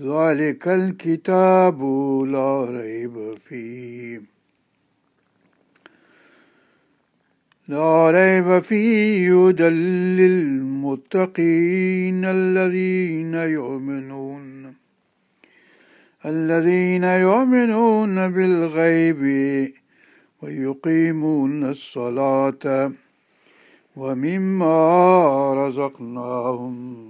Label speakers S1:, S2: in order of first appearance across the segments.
S1: ذلك الكتاب لا ريب فيه. لا ريب فيه هدى للمتقين الذين يؤمنون الذين يؤمنون بالغيب ويقيمون الصلاة ومما رزقناهم.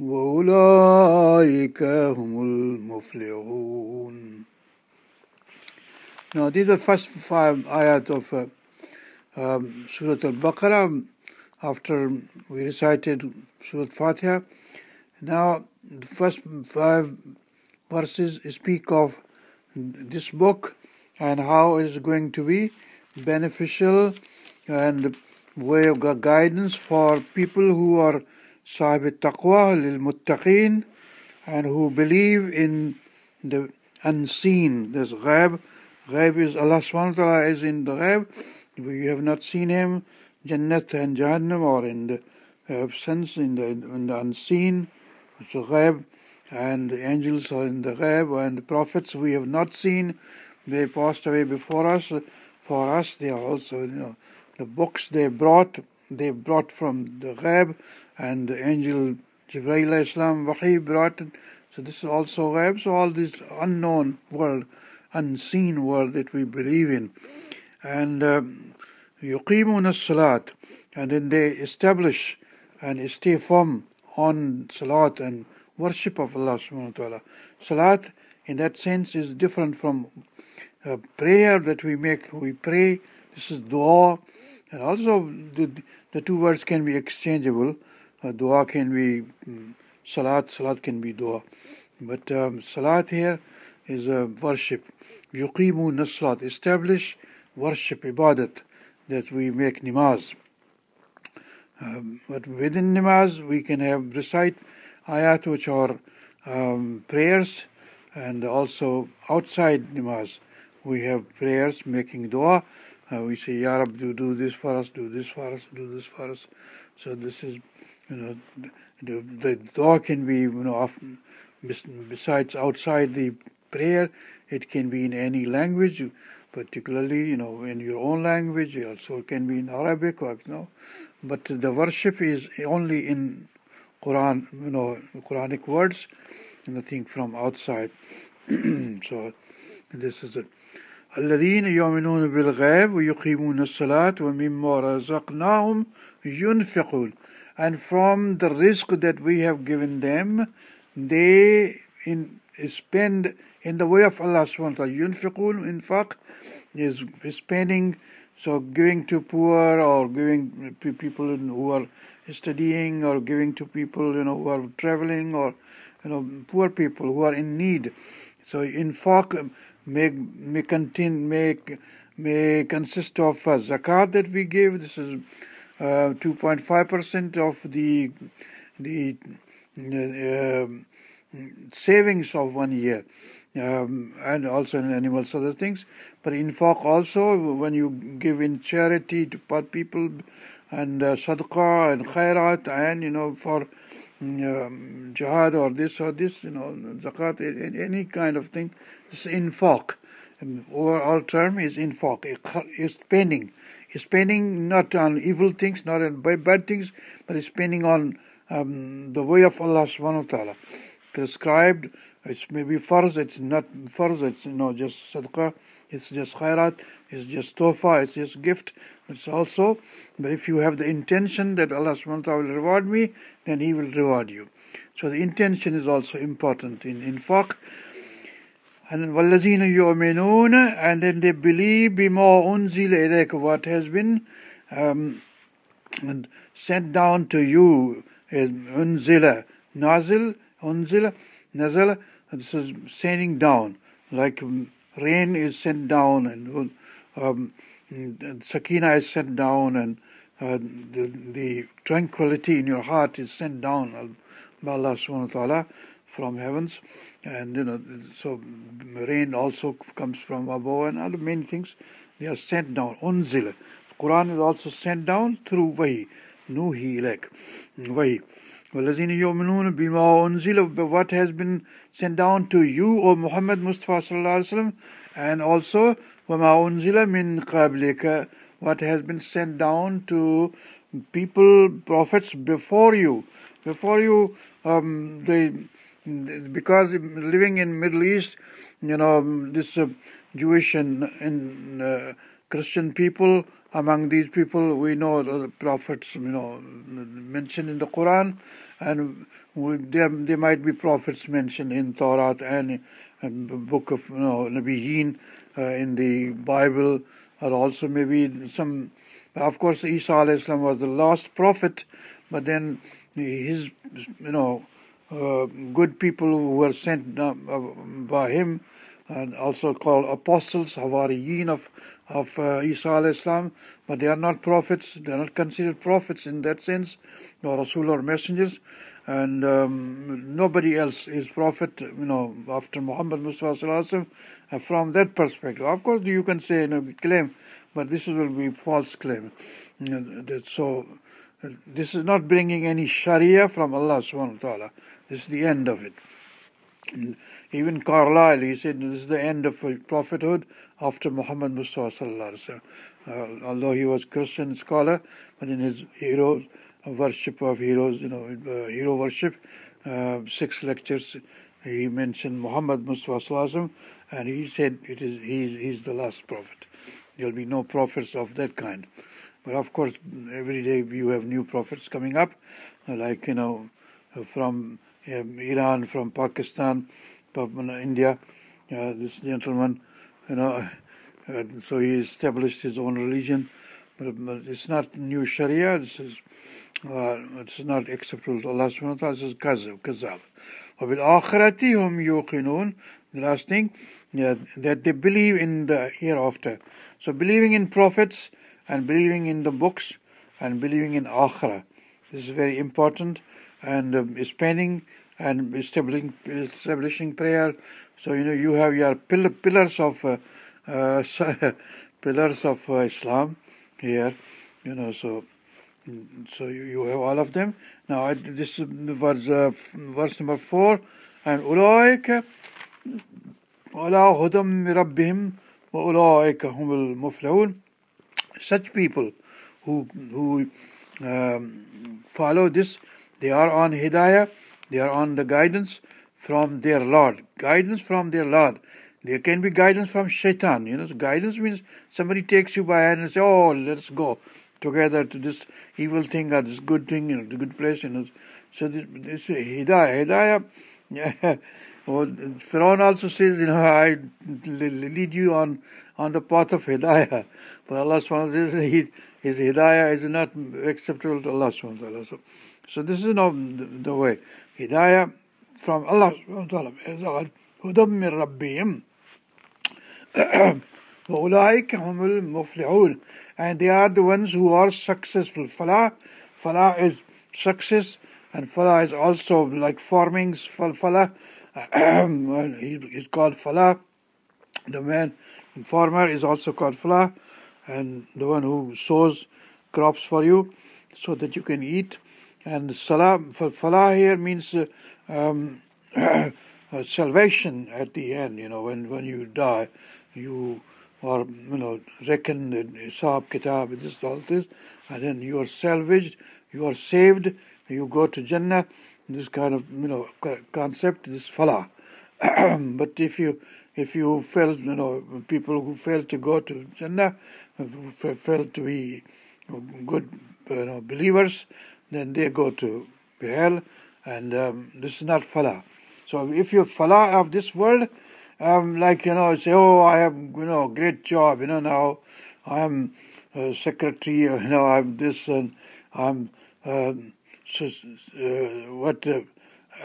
S1: وأولئك هم المفلحون Now these are the first five ayat of uh, um, Surah Al-Baqarah after we recited Surah Fatiha. Now the first five verses speak of this book and how it is going to be beneficial and way of guidance for people who are taqwa lil muttaqeen and who believe in the unseen. There's ghaib. Ghaib is Allah subhanahu wa ta'ala is in the ghaib. We have not seen him, Jannat and Jahannam or in the absence in the in the unseen. So ghaib and the angels are in the ghaib and the prophets we have not seen. They passed away before us. For us they are also you know the books they brought, they brought from the Ghaib, and the angel Jibreel Islam Wahi brought it. So this is also Ghaib. So all this unknown world, unseen world that we believe in. And yuqimun um, salat and then they establish and stay firm on salat and worship of Allah subhanahu wa ta'ala. Salat in that sense is different from prayer that we make. We pray, this is dua, and also, the, the two words can be exchangeable. Uh, dua can be um, salat, salat can be dua. But um, salat here is a worship. Yuqimu naslat, establish worship, ibadat, that we make namaz. Um, but within namaz, we can have recite ayat which are um, prayers, and also outside namaz, we have prayers making dua uh, we say, Ya Rab, do, do this for us, do this for us, do this for us. So this is, you know, the, the can be, you know, often, besides outside the prayer, it can be in any language, particularly, you know, in your own language, it also can be in Arabic, you know, but the worship is only in Quran, you know, Quranic words, nothing from outside. so this is it. الذين يؤمنون بالغيب ويقيمون الصلاة ومما رزقناهم ينفقون and from the rizq that we have given them, they in, spend in the way of Allah subhanahu wa ta'ala. Yunfiqun, infaq, is spending, so giving to poor or giving people who are studying or giving to people, you know, who are traveling or, you know, poor people who are in need. So infaq may, may, contain, may, may consist of zakat that we give. This is 2.5 percent of the the uh, savings of one year. Um, and also in animals, other things. But in infaq also, when you give in charity to poor people and uh, and khairat and, you know, for um, jihad or this or this, you know, zakat, any kind of thing, it's infaq. And overall term is infaq, is spending. Spending not on evil things, not on bad things, but spending on um, the way of Allah subhanahu wa ta'ala. Prescribed it's maybe farz, it's not farz, it's you know just sadaqah, it's just khairat, it's just tofa, it's just gift. It's also, but if you have the intention that Allah subhanahu wa ta'ala will reward me, then He will reward you. So the intention is also important in infaq. And then وَالَّذِينَ يُؤْمِنُونَ And then they believe بِمَا أُنزِلَ إِلَيْكَ What has been um, sent down to you is unzila, nazil, unzila, nazala, this is sending down, like um, rain is sent down and um, sakina is sent down and uh, the, the tranquility in your heart is sent down by Allah subhanahu wa ta'ala from heavens and you know so rain also comes from above and other many things they are sent down unzila Quran is also sent down through wahi nuhi like wahi وَالَّذِينَ يُؤْمِنُونَ بِمَا أُنزِلَ What has been sent down to you, O Muhammad Mustafa sallallahu alaihi wasallam, and also وَمَا أُنزِلَ مِن قَبْلِكَ What has been sent down to people, prophets before you. Before you, um, they, because living in Middle East, you know, this uh, Jewish and, uh, Christian people, among these people we know the prophets you know mentioned in the Quran and we, there, there might be prophets mentioned in Torah and, and the book of you know uh, in the Bible or also maybe some of course Isa was the last prophet but then his you know uh, good people who were sent uh, by him and also called apostles, Hawariyin of of uh, Isa al-Islam, but they are not prophets, they are not considered prophets in that sense, or Rasul or messengers, and um, nobody else is prophet, you know, after Muhammad Mustafa uh, from that perspective. Of course, you can say, you know, claim, but this will be false claim. You know, so, this is not bringing any Sharia from Allah subhanahu wa ta'ala. This is the end of it. Even Carlyle, he said this is the end of prophethood after Muhammad Mustafa sallallahu alaihi uh, although he was Christian scholar, but in his heroes, worship of heroes, you know, uh, hero worship, uh, six lectures, he mentioned Muhammad Mustafa and he said it is he's, he's the last prophet. There will be no prophets of that kind. But of course, every day you have new prophets coming up, like, you know, from um, Iran, from Pakistan, India. Uh, this gentleman, you know, uh, so he established his own religion, but, but it's not new Sharia. This is uh, it's not acceptable to Allah subhanahu wa ta'ala. This is kazab, kazab. وَبِالْآخِرَةِ هُمْ يُوقِنُونَ The last thing, yeah, that they believe in the hereafter. So believing in prophets and believing in the books and believing in akhirah. This is very important. And um, spending and establishing establishing prayer. So you know you have your pill- pillars of uh, uh, pillars of uh, Islam here. You know so so you, you have all of them. Now I, this is verse uh, verse number four and أولئك على هدى من ربهم وأولئك هم المفلحون. such people who who um, follow this, they are on hidayah they are on the guidance from their Lord. Guidance from their Lord. There can be guidance from shaitan. You know, so guidance means somebody takes you by hand and says, "Oh, let's go together to this evil thing or this good thing, you know, the good place." You know, so this, this hidayah, hidayah. Pharaoh also says, you know, I lead you on on the path of hidayah. But Allah subhanahu wa ta'ala says his hidayah is not acceptable to Allah subhanahu wa ta'ala. So, so this is not the, the way. Hidayah from Allah subhanahu wa ta'ala. هدى من ربهم وأولئك هم المفلحون and they are the ones who are successful. Falah, falah is success and Falah is also like farmings, Falah. he's called Falah. The man, farmer is also called Falah, and the one who sows crops for you so that you can eat. And Salah, Falah here means uh, um, uh, salvation at the end, you know, when, when you die, you are, you know, reckoned, Hisab Kitab, this, all this, and then you are salvaged, you are saved, you go to Jannah, this kind of, you know, concept, this Falah. but if you if you fail, you know, people who fail to go to Jannah, fail to be good, you know, believers, then they go to hell, and um, this is not falah. So if you're falah of this world, um, like you know, say, oh, I have you know great job, you know, now I am a secretary, you know, I'm this and I'm um, so, uh, what. Uh,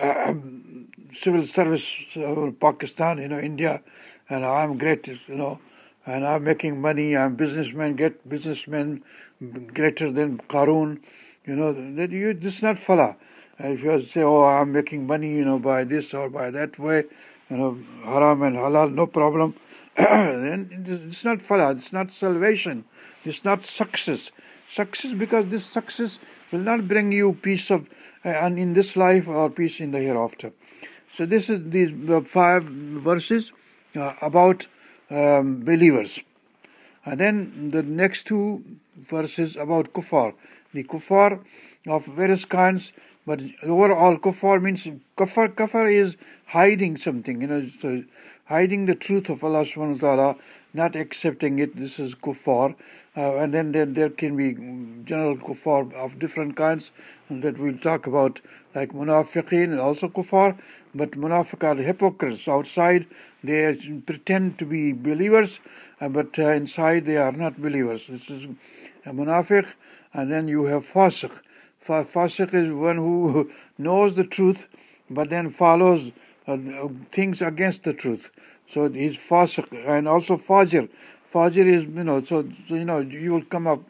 S1: um, civil service uh, Pakistan, you know, India, and I'm great, you know, and I'm making money. I'm businessman, get businessman greater than Karun, you know. That you this is not falah. And if you say, oh, I'm making money, you know, by this or by that way, you know, haram and halal, no problem. then it's not falah. It's not salvation. It's not success. Success because this success will not bring you peace of and in this life or peace in the hereafter. So this is these five verses uh, about um, believers. And then the next two verses about kuffar. The kuffar of various kinds, but overall kuffar means kafar. Kafar is hiding something, you know, so hiding the truth of Allah subhanahu wa ta'ala, not accepting it. This is kuffar. Uh, and then there, there can be general kuffar of different kinds that we'll talk about, like munafiqeen, also kuffar, but munafiq are hypocrites. Outside, they pretend to be believers, uh, but uh, inside they are not believers. This is a munafiq, and then you have fasiq. Fasiq is one who knows the truth, but then follows uh, things against the truth. So he's fasiq, and also fajr. Fajr is, you know, so, so you know, you will come up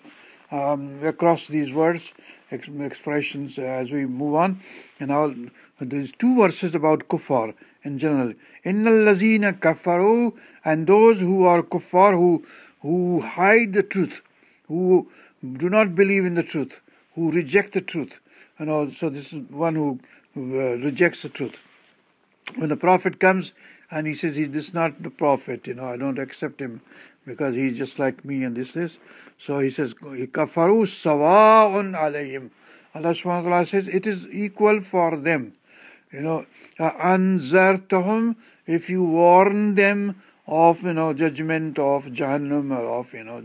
S1: um, across these words, expressions as we move on. And now there's two verses about kuffar in general. Innal lazina kafaru, and those who are kuffar, who who hide the truth, who do not believe in the truth, who reject the truth. You know, so this is one who, who uh, rejects the truth. When the Prophet comes and he says, "This is not the Prophet," you know, I don't accept him because he's just like me and this is. So he says, Kafaru sawa'un alayhim. Allah subhanahu wa ta'ala says, it is equal for them. You know, anzartahum, if you warn them of, you know, judgment of Jahannam or of, you know,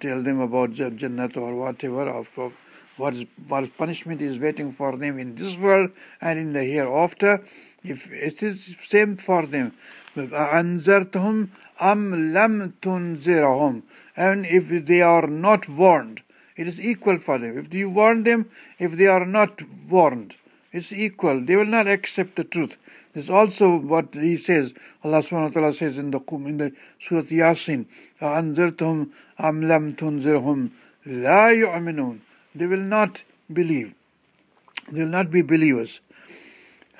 S1: tell them about Jannat or whatever, of, of what, is, what punishment is waiting for them in this world and in the hereafter, if it is same for them. أنذرتهم am lam tunzirahum. And if they are not warned, it is equal for them. If you warn them, if they are not warned, it's equal. They will not accept the truth. This is also what he says. Allah subhanahu wa ta'ala says in the in the Surah Yasin, أَنذَرْتُهُمْ أَمْ لَمْ تُنذِرْهُمْ لَا يُؤْمِنُونَ They will not believe. They will not be believers.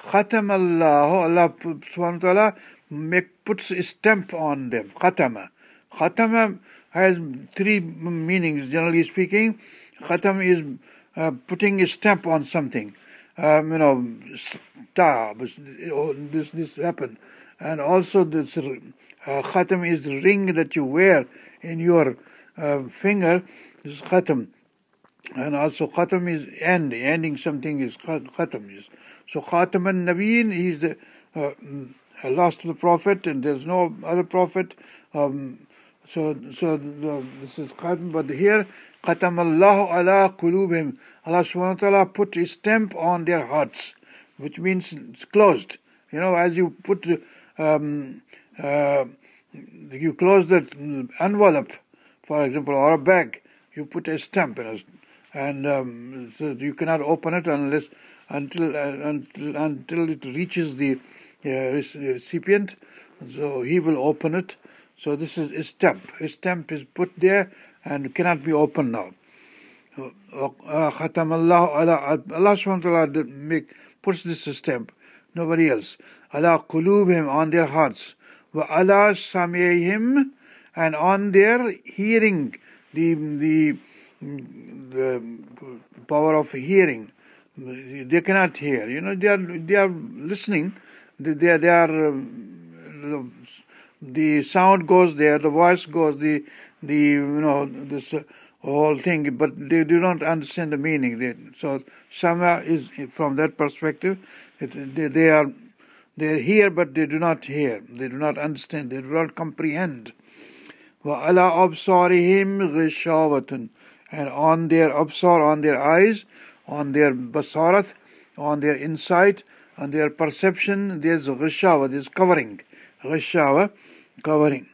S1: ختم الله Allah subhanahu wa ta'ala make, puts a stamp on them. Khatama. Khatama has three meanings, generally speaking. Khatam is uh, putting a stamp on something. Um, you know, star, oh, this, this happened. And also, this uh, khatam is the ring that you wear in your uh, finger. This is khatam. And also, khatam is end, ending something is khatam. Is. So, khatam and nabeen, he's the uh, lost the Prophet and there's no other Prophet. Um, so so the, this is Khatam, but here Khatam Allah ala qulubim. Allah subhanahu wa ta'ala put a stamp on their hearts, which means it's closed. You know, as you put, um, uh, you close the envelope, for example, or a bag, you put a stamp in it, and um, so you cannot open it unless until uh, until until it reaches the recipient, so he will open it. So this is a stamp. A stamp is put there and cannot be opened now. Khatam Allah, Allah, subhanahu puts this stamp, nobody else. Allah qulubhim on their hearts. Wa Allah samiyhim and on their hearing, the, the, the power of hearing. They cannot hear. You know, they are, they are listening. They, they, they are, um, the sound goes there, the voice goes, the, the you know, this uh, whole thing, but they do not understand the meaning. They, so Sama is, from that perspective, it, they, they are they hear but they do not hear. They do not understand. They do not comprehend. وَعَلَىٰ أَبْصَارِهِمْ غِشَاوَةٌ And on their absar, on their eyes, on their basarat, on their insight, on their perception, there's ghishawa, there's covering. Ghishawa, covering.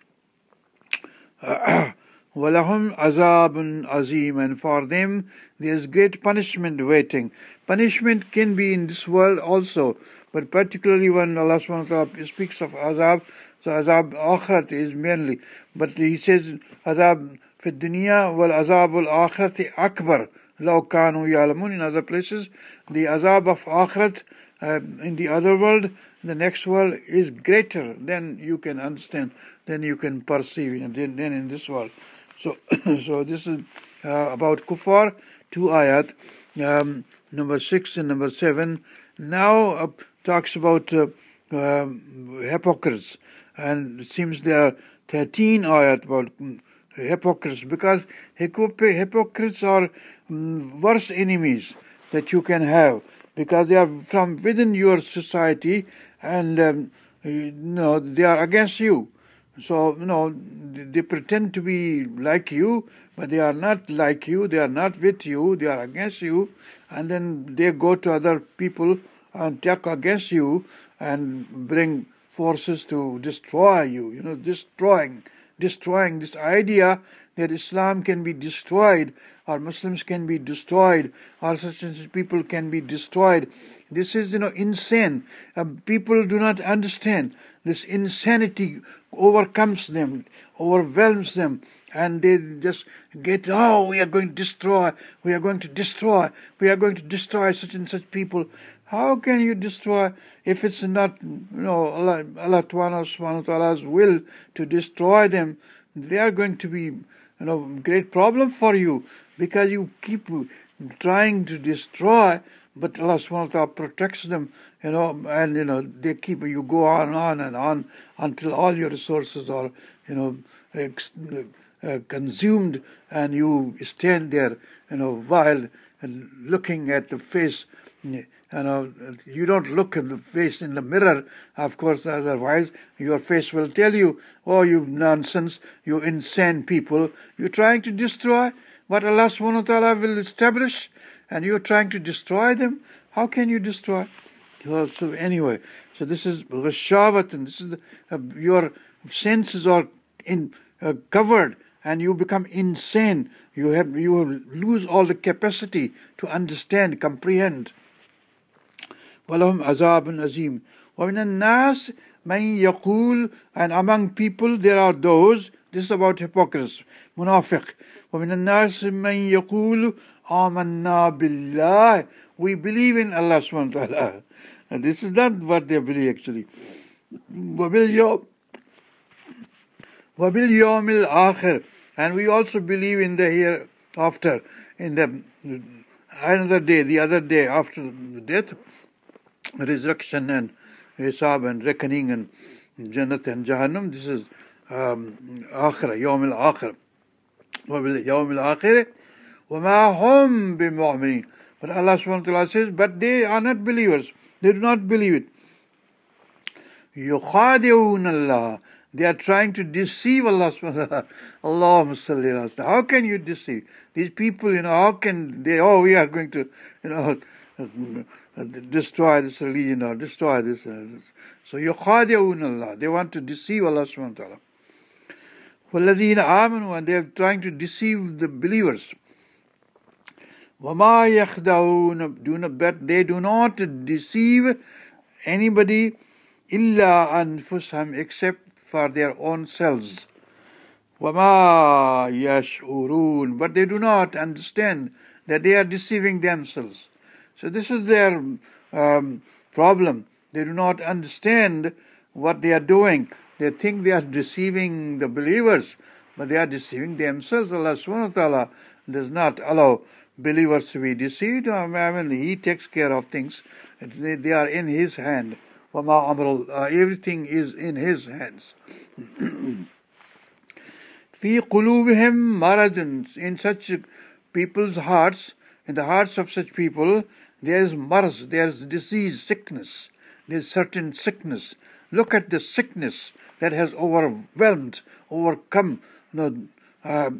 S1: وَلَهُمْ عَذَابٌ azim And for them, there's great punishment waiting. Punishment can be in this world also, but particularly when Allah subhanahu wa ta'ala speaks of azab, so azab akhirat is mainly. But he says azab fi dunya wal azab al akhirati akbar. law kanu ya'lamun in other places the azab of akhirat uh, in the other world the next world is greater than you can understand than you can perceive than, than in this world. So so this is uh, about kufar two ayat um, number 6 and number 7 now uh, talks about uh, um, hypocrites, and it seems there are 13 ayat about mm, hypocrites because hypocrites are um, worse enemies that you can have because they are from within your society and um, you know they are against you. So you know they pretend to be like you, but they are not like you. They are not with you. They are against you, and then they go to other people and attack against you and bring forces to destroy you. You know, destroying, destroying this idea that Islam can be destroyed or Muslims can be destroyed or such and such people can be destroyed. This is, you know, insane. Um, people do not understand. This insanity overcomes them, overwhelms them, and they just get, oh, we are going to destroy, we are going to destroy, we are going to destroy such and such people. How can you destroy if it's not you know Allah, Allah ta'ala's will to destroy them? They are going to be you know great problem for you because you keep trying to destroy, but Allah subhanahu wa ta'ala protects them, you know, and you know they keep you go on and on and on until all your resources are you know ex- uh, consumed and you stand there you know while looking at the face you know, you don't look at the face in the mirror, of course, otherwise your face will tell you, oh, you nonsense, you insane people, you're trying to destroy what Allah subhanahu wa ta'ala will establish, and you're trying to destroy them. How can you destroy? So, anyway, so this is Rashawat, and this is the, uh, your senses are in, uh, covered, and you become insane. You have you lose all the capacity to understand, comprehend. وَلَهُمْ عَذَابٌ عَظِيمٌ وَمِنَ النَّاسِ مَنْ يَقُولُ And among people there are those, this is about hypocrites, munafiq. وَمِنَ النَّاسِ مَنْ يَقُولُ آمَنَّا بِاللَّهِ We believe in Allah subhanahu wa ta'ala. And this is not what they believe actually. وَبِالْيَوْمِ وَبِالْيَوْمِ الْآخِرِ And we also believe in the hereafter, in the another day, the other day after death, resurrection and hisab and reckoning and Jannat and Jahannam. This is um, Akhira, Yawm al Akhir. Yawm al Akhir. وَمَا هُمْ بِمُؤْمِنِينَ But Allah subhanahu wa ta'ala says, but they are not believers. They do not believe it. يُخَادِعُونَ اللَّهِ They are trying to deceive Allah subhanahu wa ta'ala. Allahumma salli How can you deceive? These people, you know, how can they, oh, we are going to, you know, destroy this religion or destroy this. Uh, so يخادعون Allah. They want to deceive Allah subhanahu wa ta'ala. وَالَّذِينَ آمَنُوا And they are trying to deceive the believers. وَمَا يَخْدَعُونَ do not, But they do not deceive anybody إِلَّا أَنفُسَهُمْ except for their own selves. وَمَا يَشْعُرُونَ But they do not understand that they are deceiving themselves. So this is their um, problem. They do not understand what they are doing. They think they are deceiving the believers, but they are deceiving themselves. Allah subhanahu wa ta'ala does not allow believers to be deceived. I mean, He takes care of things. They, they are in His hand. Uh, everything is in His hands. في قلوبهم مرض in such people's hearts in the hearts of such people there is marz there is disease sickness there is certain sickness look at the sickness that has overwhelmed overcome you know, uh,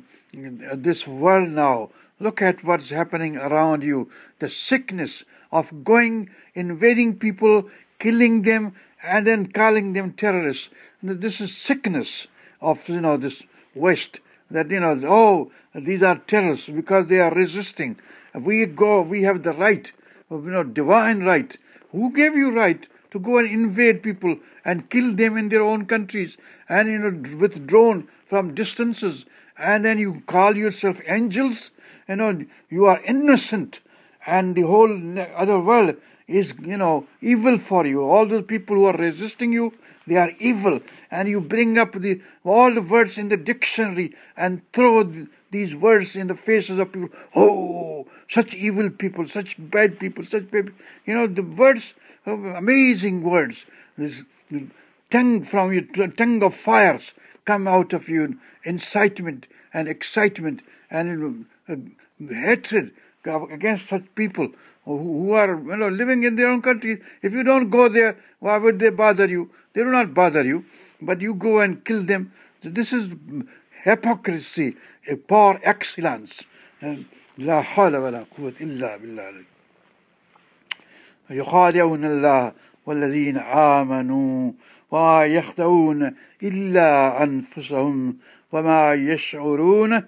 S1: this world now look at what's happening around you the sickness of going invading people killing them and then calling them terrorists this is sickness of you know this West that you know oh these are terrorists because they are resisting. We go we have the right, you know, divine right. Who gave you right to go and invade people and kill them in their own countries and you know withdrawn from distances and then you call yourself angels? You know you are innocent and the whole other world is you know evil for you. All those people who are resisting you they are evil. And you bring up the, all the words in the dictionary and throw these words in the faces of people. Oh, such evil people, such bad people, such bad You know, the words, amazing words. This tongue from your tongue of fires come out of you, incitement and excitement and uh, hatred against such people who are you know, living in their own country. If you don't go there, why would they bother you? They do not bother you, but you go and kill them. This is hypocrisy par excellence. لا حول ولا قوة إلا بالله يخادعون الله والذين آمنوا وما يخدعون إلا أنفسهم وما يشعرون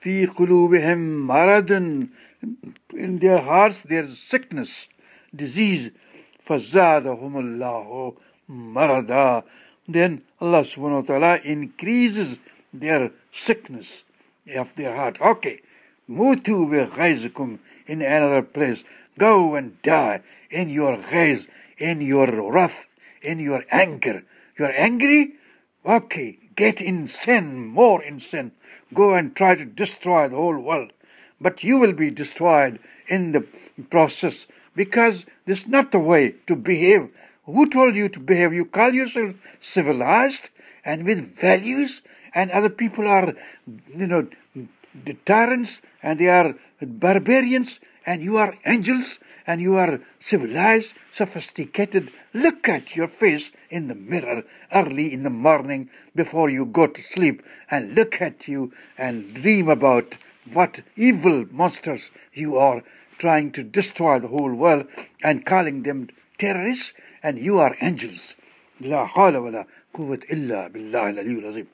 S1: في قلوبهم مرض in their hearts there is sickness disease فزادهم الله marada, then Allah subhanahu wa ta'ala increases their sickness of their heart. Okay, mutu bi in another place. Go and die in your ghaiz, in your wrath, in your anger. You're angry? Okay, get in sin, more in sin. Go and try to destroy the whole world. But you will be destroyed in the process because this is not the way to behave who told you to behave? You call yourself civilized and with values, and other people are, you know, tyrants and they are barbarians, and you are angels and you are civilized, sophisticated. Look at your face in the mirror early in the morning before you go to sleep, and look at you and dream about what evil monsters you are trying to destroy the whole world and calling them terrorists, and you are angels. لا حول ولا قوة إلا بالله العلي العظيم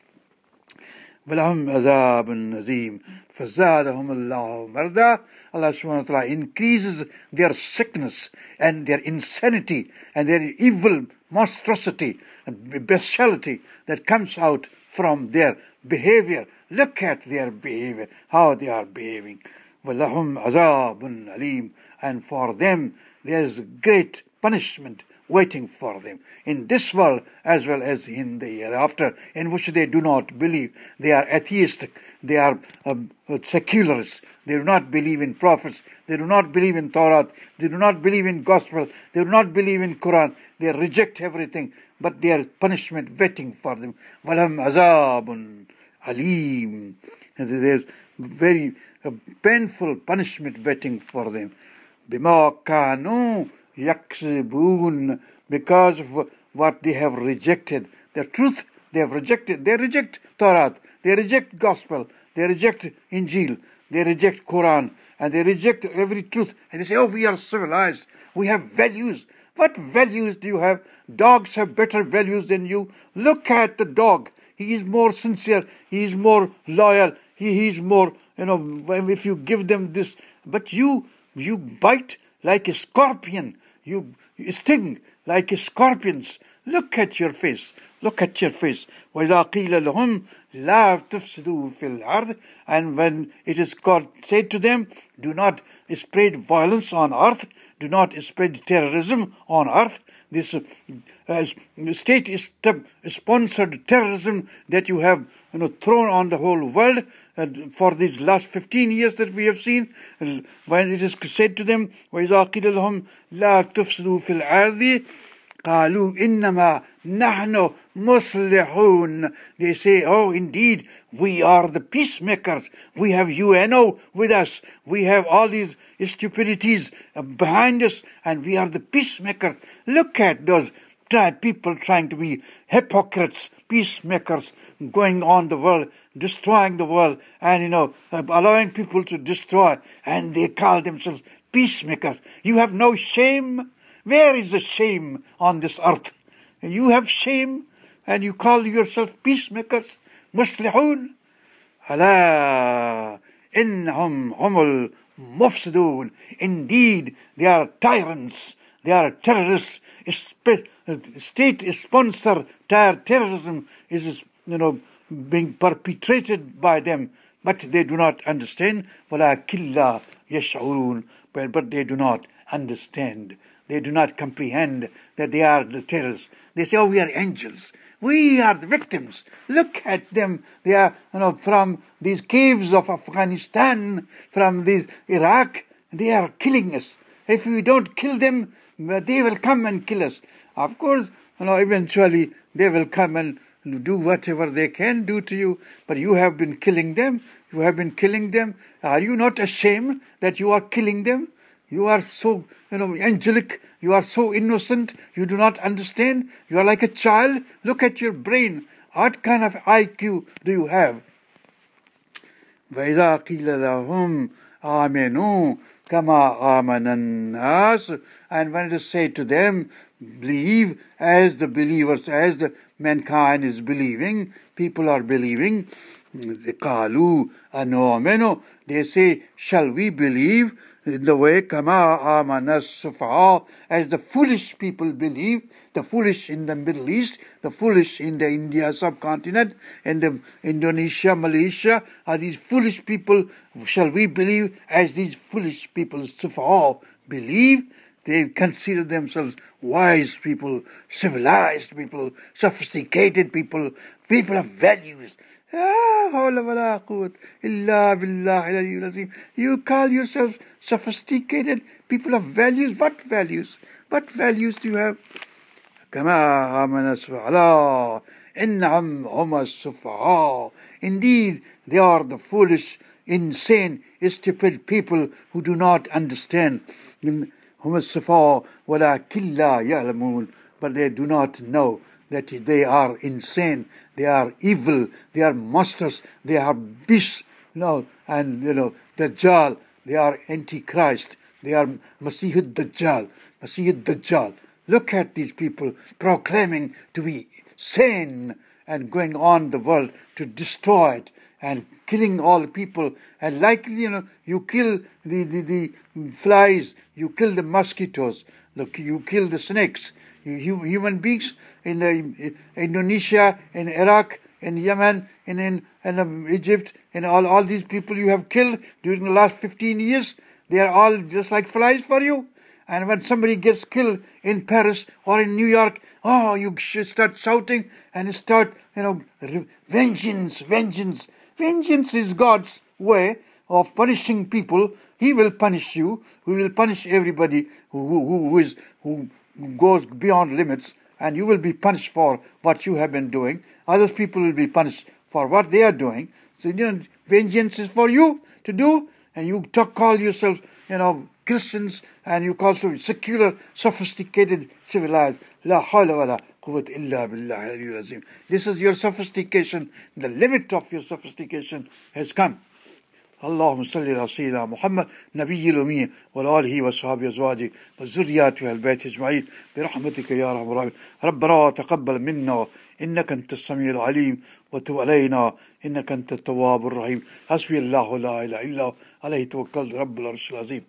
S1: ولهم عذاب نظيم فزادهم الله مرضى Allah subhanahu wa ta'ala increases their sickness and their insanity and their evil monstrosity and bestiality that comes out from their behavior. Look at their behavior, how they are behaving. وَلَهُمْ عَذَابٌ أَلِيمٌ And for them there is great punishment waiting for them in this world as well as in the hereafter, in which they do not believe. They are atheistic, they are um, secularists, they do not believe in prophets, they do not believe in Torah, they do not believe in gospel, they do not believe in Quran, they reject everything, but there is punishment waiting for them. Walam azabun alim. There's very uh, painful punishment waiting for them. Bima kanu yaksibun because of what they have rejected. The truth they have rejected. They reject Torah, they reject gospel, they reject Injil, they reject Quran, and they reject every truth. And they say, oh, we are civilized, we have values. What values do you have? Dogs have better values than you. Look at the dog. He is more sincere, he is more loyal, he, is more, you know, if you give them this. But you, you bite like a scorpion you sting like scorpions. Look at your face. Look at your face. وَإِذَا قِيلَ لَهُمْ لَا تُفْسِدُوا فِي الْأَرْضِ And when it is God said to them, do not spread violence on earth, do not spread terrorism on earth. This uh, state is sponsored terrorism that you have you know, thrown on the whole world uh, for these last 15 years that we have seen, when it is said to them, وَإِذَا قِيلَ لَهُمْ لَا تُفْسِدُوا فِي الْأَرْضِ قالوا إنما نحن مصلحون They say, oh indeed, we are the peacemakers. We have UNO with us. We have all these stupidities behind us and we are the peacemakers. Look at those try, people trying to be hypocrites, peacemakers, going on the world, destroying the world, and you know, allowing people to destroy, and they call themselves peacemakers. You have no shame. Where is the shame on this earth? You have shame, and you call yourself peacemakers, muslihun. Allah, innahum humul mufsidun. Indeed, they are tyrants. They are terrorists. State sponsor terrorism is, you know, being perpetrated by them, but they do not understand. وَلَكِلَّا يَشْعُرُونَ but, but they do not understand. They do not comprehend that they are the terrorists. They say, oh, we are angels. We are the victims. Look at them. They are, you know, from these caves of Afghanistan, from these Iraq, they are killing us. If we don't kill them, they will come and kill us. Of course, you know, eventually they will come and do whatever they can do to you, but you have been killing them. You have been killing them. Are you not ashamed that you are killing them? You are so, you know, angelic. You are so innocent. You do not understand. You are like a child. Look at your brain. What kind of IQ do you have? وإذا قيل لهم آمنوا كما آمن الناس and when it is said to them believe as the believers as the mankind is believing people are believing قالوا أنؤمن they say shall we believe in the way kama amana sufaha as the foolish people believe the foolish in the middle east the foolish in the india subcontinent and the indonesia malaysia are these foolish people shall we believe as these foolish people sufaha believe they consider themselves wise people, civilized people, sophisticated people, people of values. Ah, you call yourselves sophisticated people of values. What values? What values do you have? كما آمن السفهاء إنهم هم السفهاء Indeed, they are the foolish, insane, stupid people who do not understand. هم السفهاء ولكن لا يعلمون but they do not know that they are insane, they are evil, they are monsters, they are beasts, you know, and you know, Dajjal, they are Antichrist, they are Masih Dajjal, Masih Dajjal. Look at these people proclaiming to be sane and going on the world to destroy it and killing all people. And likely, you know, you kill the, the, the flies, you kill the mosquitoes, look, you kill the snakes. You, human beings in uh, Indonesia, in Iraq, in Yemen, in, in, in um, Egypt, and all, all these people you have killed during the last 15 years, they are all just like flies for you. And when somebody gets killed in Paris or in New York, oh, you start shouting and start, you know, vengeance, vengeance. Vengeance is God's way of punishing people. He will punish you. He will punish everybody who, who, who is who goes beyond limits, and you will be punished for what you have been doing. Other people will be punished for what they are doing. So you know, vengeance is for you to do, and you talk, call yourself, you know, Christians, and you call yourself secular, sophisticated, civilized. La hawla wa la this is your sophistication. The limit of your sophistication has come. اللهم صل على سيدنا محمد نبي الأمي وعلى آله وصحبه أزواجه وذرياته والبيت أجمعين. برحمتك يا رب العالمين ربنا تقبل منا إنك أنت السميع العليم. وتب علينا إنك أنت التواب الرحيم. حسبي الله لا إله إلا عليه توكلت رب العرش العظيم.